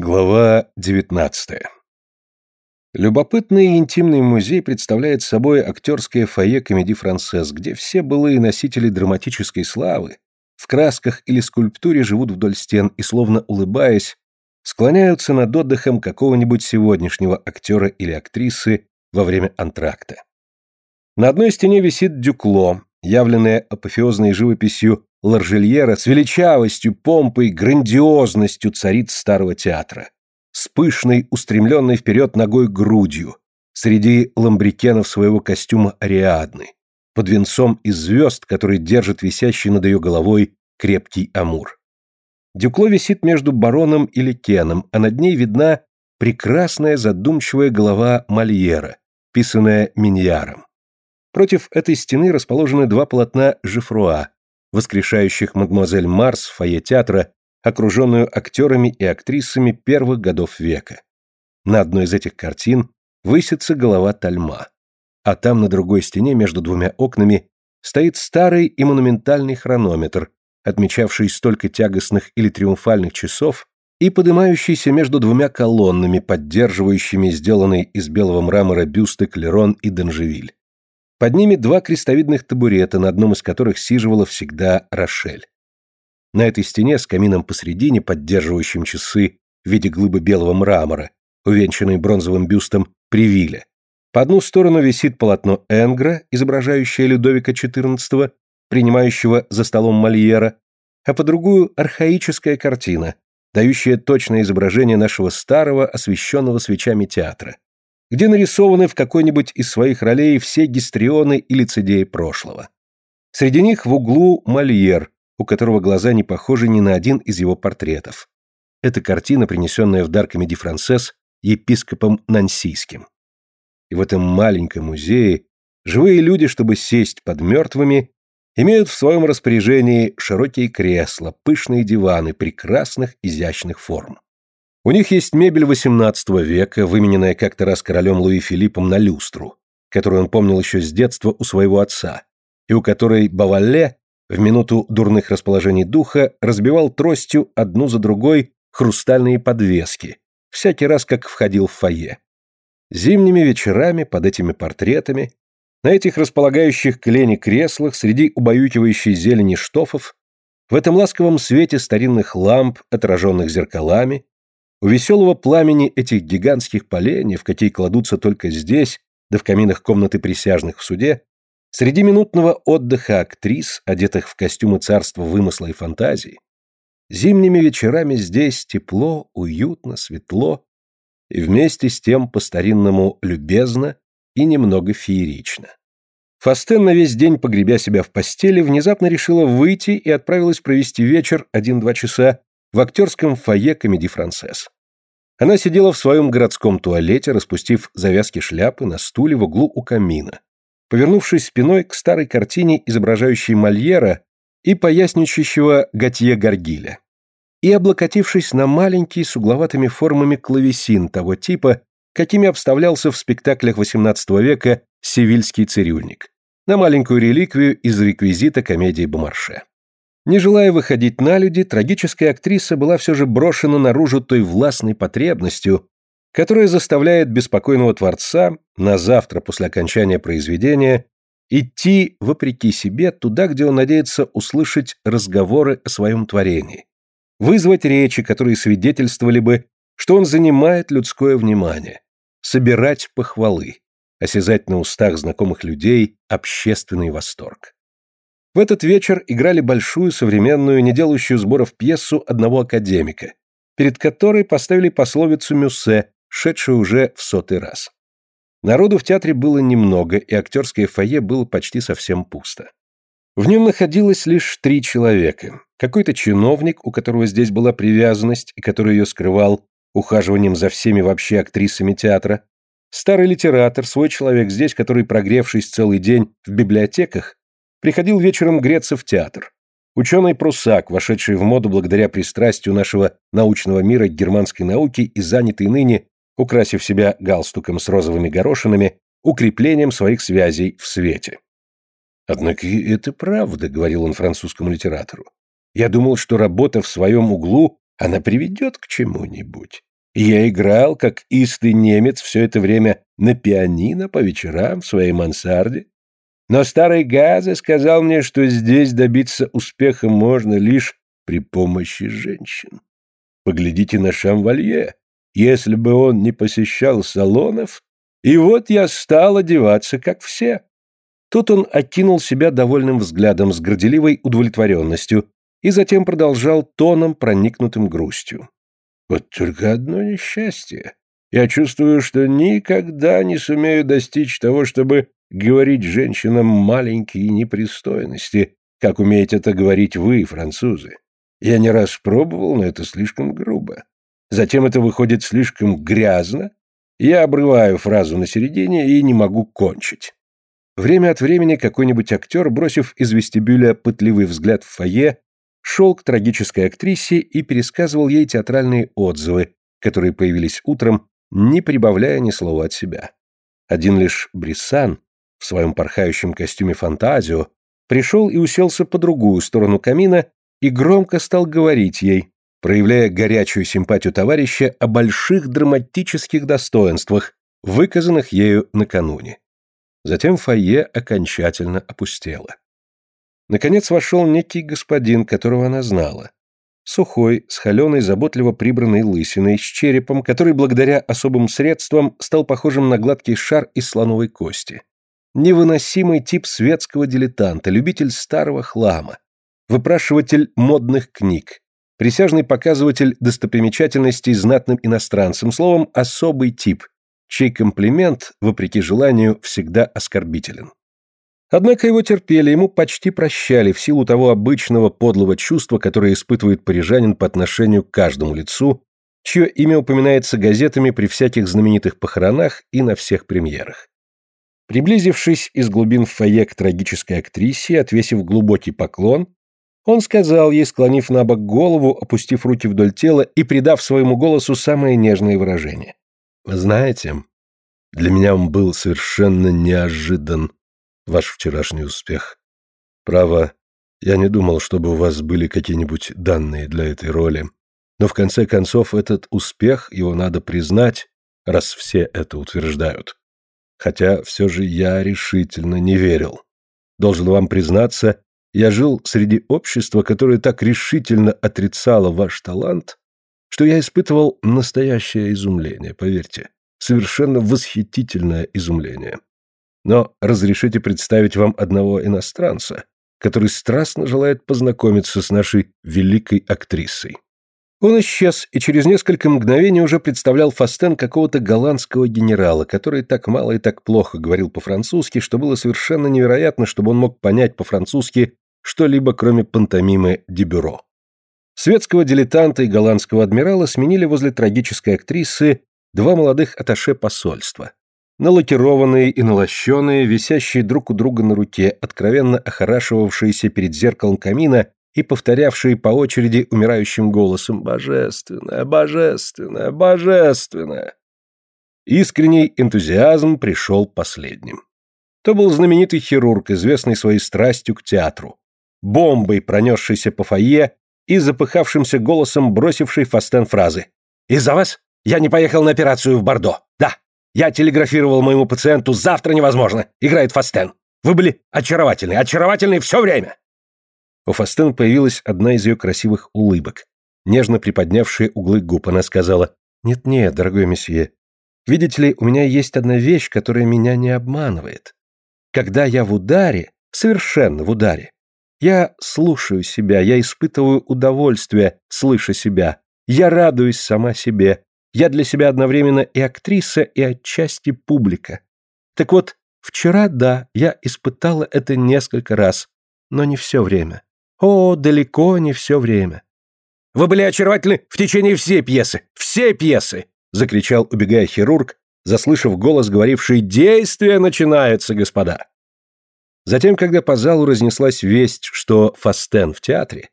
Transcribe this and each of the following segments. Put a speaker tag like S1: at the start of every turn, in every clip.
S1: Глава 19. Любопытный и интимный музей представляет собой актерское фойе комедий францесс, где все былые носители драматической славы в красках или скульптуре живут вдоль стен и, словно улыбаясь, склоняются над отдыхом какого-нибудь сегодняшнего актера или актрисы во время антракта. На одной стене висит дюкло, явленное апофеозной живописью Ларжельера с величавостью, помпой, грандиозностью цариц старого театра, с пышной, устремленной вперед ногой грудью, среди ламбрикенов своего костюма Ариадны, под венцом из звезд, который держит висящий над ее головой крепкий амур. Дюкло висит между бароном и ликеном, а над ней видна прекрасная задумчивая голова Мольера, писанная Миньяром. Против этой стены расположены два полотна Жифруа, воскрешающих мадемуазель Марс в фойе театра, окруженную актерами и актрисами первых годов века. На одной из этих картин высится голова Тальма. А там на другой стене между двумя окнами стоит старый и монументальный хронометр, отмечавший столько тягостных или триумфальных часов и поднимающийся между двумя колоннами, поддерживающими сделанный из белого мрамора бюсты Клерон и Данжевиль. Под ними два крестовидных табурета, на одном из которых сиживала всегда Рошель. На этой стене с камином посредине, поддерживающим часы в виде глыбы белого мрамора, увенчанной бронзовым бюстом Привиля. По одну сторону висит полотно Энгра, изображающее Людовика XIV, принимающего за столом Мольера, а по другую – архаическая картина, дающая точное изображение нашего старого, освещенного свечами театра где нарисованы в какой-нибудь из своих ролей все гистрионы и лицедеи прошлого. Среди них в углу Мольер, у которого глаза не похожи ни на один из его портретов. Это картина, принесенная в дар комедий францесс епископом Нансийским. И в этом маленьком музее живые люди, чтобы сесть под мертвыми, имеют в своем распоряжении широкие кресла, пышные диваны прекрасных изящных форм. У них есть мебель XVIII века, вымененная как-то раз королем Луи Филиппом на люстру, которую он помнил еще с детства у своего отца, и у которой Бавалле в минуту дурных расположений духа разбивал тростью одну за другой хрустальные подвески, всякий раз как входил в фойе. Зимними вечерами под этими портретами, на этих располагающих к лени креслах среди убаюкивающей зелени штофов, в этом ласковом свете старинных ламп, отраженных зеркалами, у веселого пламени этих гигантских поленьев, какие кладутся только здесь, да в каминах комнаты присяжных в суде, среди минутного отдыха актрис, одетых в костюмы царства вымысла и фантазии, зимними вечерами здесь тепло, уютно, светло и вместе с тем по-старинному любезно и немного феерично. Фастен на весь день, погребя себя в постели, внезапно решила выйти и отправилась провести вечер один-два часа в актерском фойе комедий францесс. Она сидела в своем городском туалете, распустив завязки шляпы на стуле в углу у камина, повернувшись спиной к старой картине, изображающей Мольера и поясничающего Готье Гаргиля, и облокотившись на маленький с угловатыми формами клавесин того типа, какими обставлялся в спектаклях XVIII века «Севильский цирюльник», на маленькую реликвию из реквизита комедии Бомарше. Не желая выходить на люди, трагическая актриса была все же брошена наружу той властной потребностью, которая заставляет беспокойного творца на завтра после окончания произведения идти, вопреки себе, туда, где он надеется услышать разговоры о своем творении, вызвать речи, которые свидетельствовали бы, что он занимает людское внимание, собирать похвалы, осязать на устах знакомых людей общественный восторг. В этот вечер играли большую, современную, не делающую сборов пьесу одного академика, перед которой поставили пословицу Мюссе, шедшую уже в сотый раз. Народу в театре было немного, и актерское фойе было почти совсем пусто. В нем находилось лишь три человека. Какой-то чиновник, у которого здесь была привязанность, и который ее скрывал ухаживанием за всеми вообще актрисами театра, старый литератор, свой человек здесь, который, прогревшись целый день в библиотеках, приходил вечером греться в театр. Ученый-прусак, вошедший в моду благодаря пристрастию нашего научного мира к германской науке и занятый ныне, украсив себя галстуком с розовыми горошинами, укреплением своих связей в свете. «Однако это правда», — говорил он французскому литератору. «Я думал, что работа в своем углу, она приведет к чему-нибудь. Я играл, как истый немец, все это время на пианино по вечерам в своей мансарде. Но старый Газа сказал мне, что здесь добиться успеха можно лишь при помощи женщин. Поглядите на Шамвалье. Если бы он не посещал салонов, и вот я стал одеваться, как все. Тут он окинул себя довольным взглядом с горделивой удовлетворенностью и затем продолжал тоном, проникнутым грустью. Вот только одно несчастье. Я чувствую, что никогда не сумею достичь того, чтобы говорить женщинам маленькие непристойности, как умеете это говорить вы, французы. Я не раз пробовал, но это слишком грубо. Затем это выходит слишком грязно. Я обрываю фразу на середине и не могу кончить. Время от времени какой-нибудь актер, бросив из вестибюля пытливый взгляд в фойе, шел к трагической актрисе и пересказывал ей театральные отзывы, которые появились утром, не прибавляя ни слова от себя. Один лишь Брисан в своем порхающем костюме фантазио пришел и уселся по другую сторону камина и громко стал говорить ей, проявляя горячую симпатию товарища о больших драматических достоинствах, выказанных ею накануне. Затем фойе окончательно опустело. Наконец вошел некий господин, которого она знала. Сухой, с холеной, заботливо прибранной лысиной, с черепом, который благодаря особым средствам стал похожим на гладкий шар из слоновой кости. Невыносимый тип светского дилетанта, любитель старого хлама, выпрашиватель модных книг, присяжный показыватель достопримечательностей знатным иностранцам, словом, особый тип, чей комплимент, вопреки желанию, всегда оскорбителен. Однако его терпели, ему почти прощали в силу того обычного подлого чувства, которое испытывает парижанин по отношению к каждому лицу, чье имя упоминается газетами при всяких знаменитых похоронах и на всех премьерах. Приблизившись из глубин фойе к трагической актрисе, отвесив глубокий поклон, он сказал ей, склонив на бок голову, опустив руки вдоль тела и придав своему голосу самое нежное выражение. «Вы знаете, для меня он был совершенно неожидан, ваш вчерашний успех. Право, я не думал, чтобы у вас были какие-нибудь данные для этой роли. Но в конце концов этот успех, его надо признать, раз все это утверждают. Хотя все же я решительно не верил. Должен вам признаться, я жил среди общества, которое так решительно отрицало ваш талант, что я испытывал настоящее изумление, поверьте, совершенно восхитительное изумление. Но разрешите представить вам одного иностранца, который страстно желает познакомиться с нашей великой актрисой. Он исчез, и через несколько мгновений уже представлял Фастен какого-то голландского генерала, который так мало и так плохо говорил по-французски, что было совершенно невероятно, чтобы он мог понять по-французски что-либо, кроме пантомимы Дебюро. Светского дилетанта и голландского адмирала сменили возле трагической актрисы два молодых аташе посольства налакированные и налощенные, висящие друг у друга на руке, откровенно охорашивавшиеся перед зеркалом камина и повторявшие по очереди умирающим голосом «Божественное, божественное, божественное». Искренний энтузиазм пришел последним. То был знаменитый хирург, известный своей страстью к театру, бомбой, пронесшийся по фойе и запыхавшимся голосом бросивший Фастен фразы. «Из-за вас я не поехал на операцию в Бордо. Да, я телеграфировал моему пациенту «Завтра невозможно!» Играет Фастен. Вы были очаровательны, очаровательны все время!» У Фастен появилась одна из ее красивых улыбок. Нежно приподнявшие углы губ, она сказала «Нет-нет, дорогой месье, видите ли, у меня есть одна вещь, которая меня не обманывает. Когда я в ударе, совершенно в ударе, я слушаю себя, я испытываю удовольствие, слыша себя, я радуюсь сама себе, я для себя одновременно и актриса, и отчасти публика. Так вот, вчера, да, я испытала это несколько раз, но не все время. О, далеко не все время. «Вы были очаровательны в течение всей пьесы! Все пьесы!» — закричал, убегая хирург, заслышав голос, говоривший «Действие начинается, господа!». Затем, когда по залу разнеслась весть, что Фастен в театре,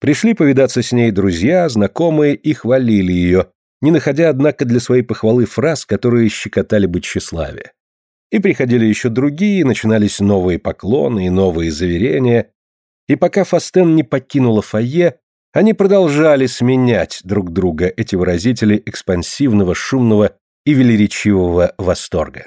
S1: пришли повидаться с ней друзья, знакомые и хвалили ее, не находя, однако, для своей похвалы фраз, которые щекотали бы тщеславие. И приходили еще другие, начинались новые поклоны и новые заверения, и пока Фастен не покинула фойе, Они продолжали сменять друг друга, эти выразители экспансивного, шумного и велеречивого восторга.